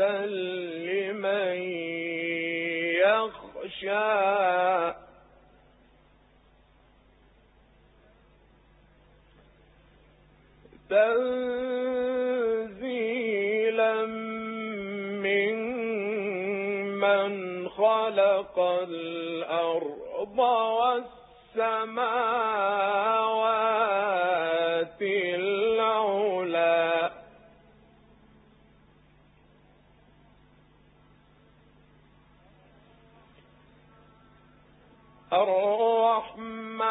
لمن يخشى. تنزيلا ممن خلق الأرض والسماوات الرحمن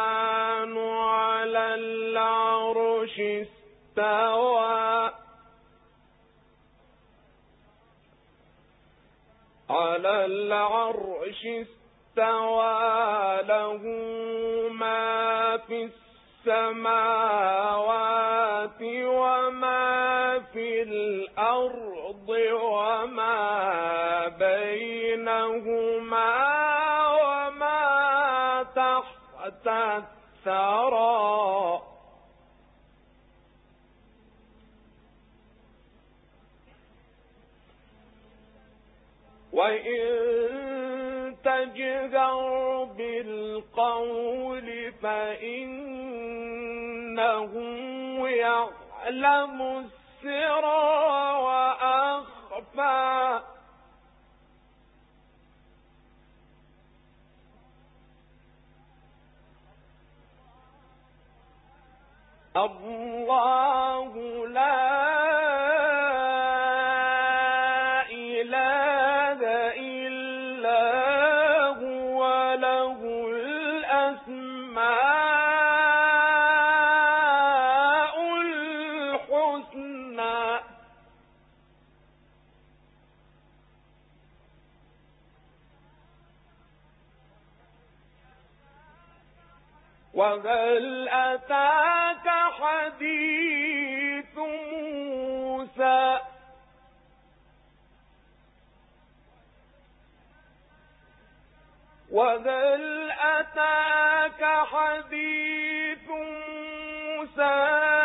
على العرش استوى. على العرش استوى. له ما في السماوات وما في الأرض وما بينهما. الثرى وإن تجهر بالقول فإنه يعلم السر وأخفى الله لا موسى. وهل أتاك حديث موسى.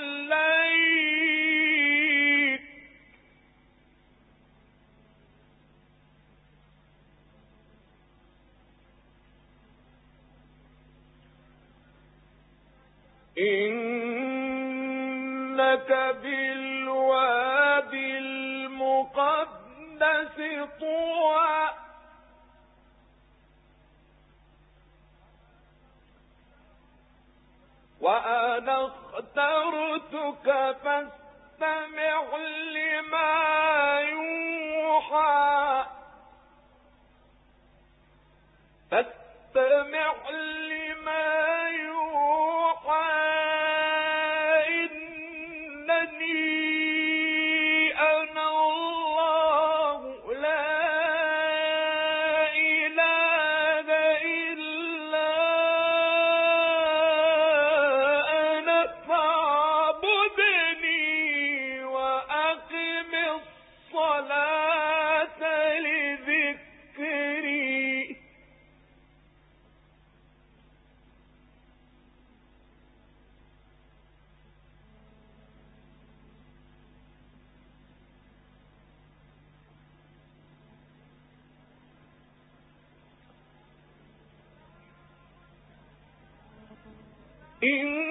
طوى اخترتك فاستمع لما يوحى إن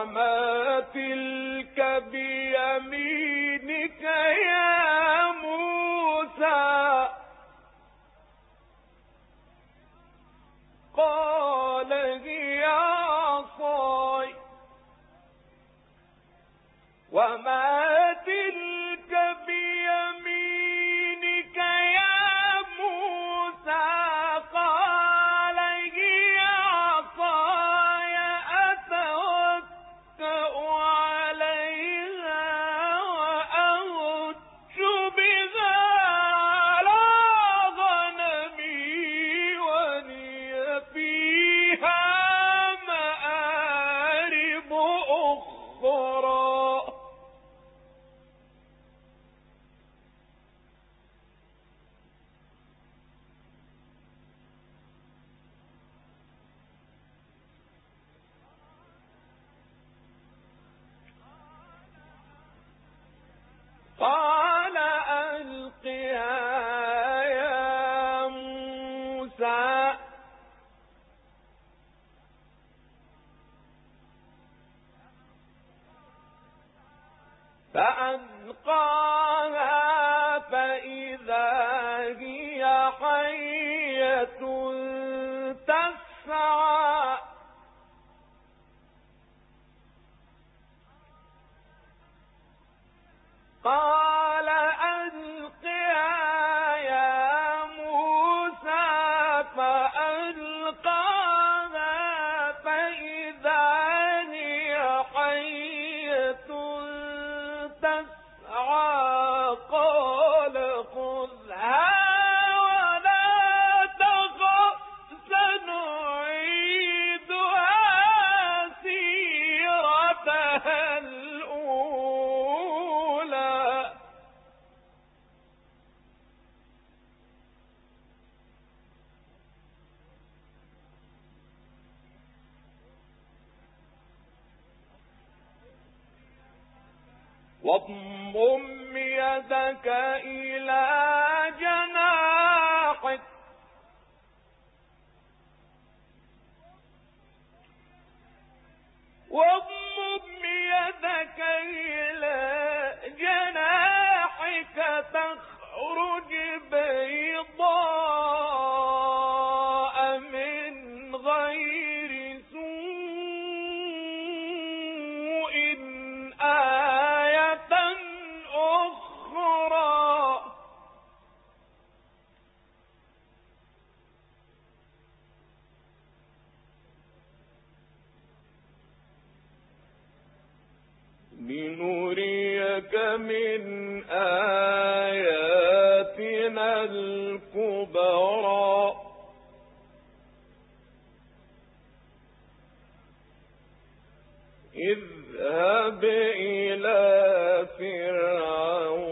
وما تلك بيمينك يا موسى. قال هي عصاي. وما موسى فألقاها فإذا هي حية تسعى. قال يخرج اذهب إلى فرعون.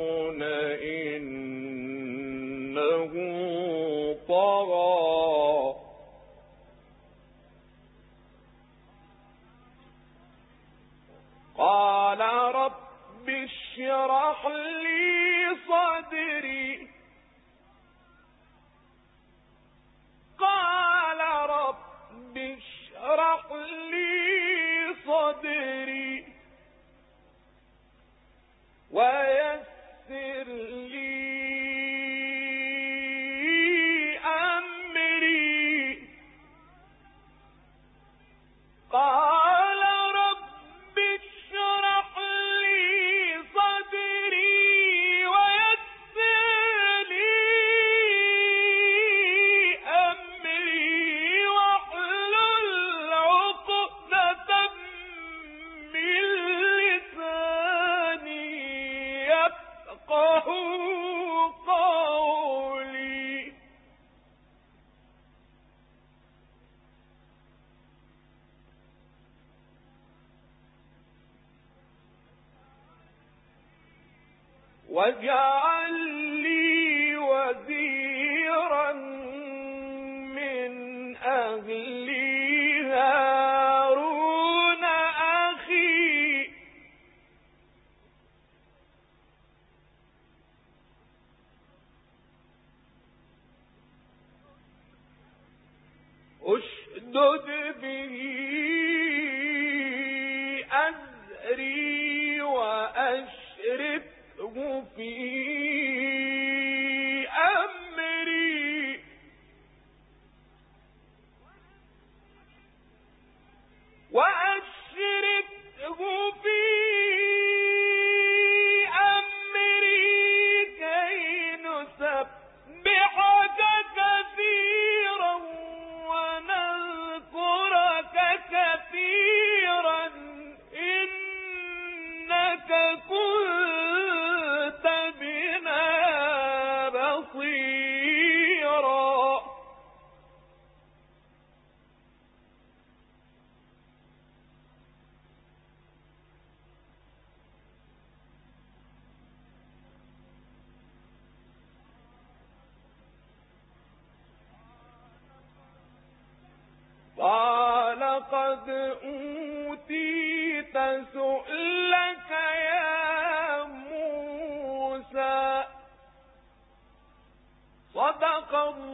واجعل لي وزيرا وقد أوتيت سؤلك يا موسى. صدق الله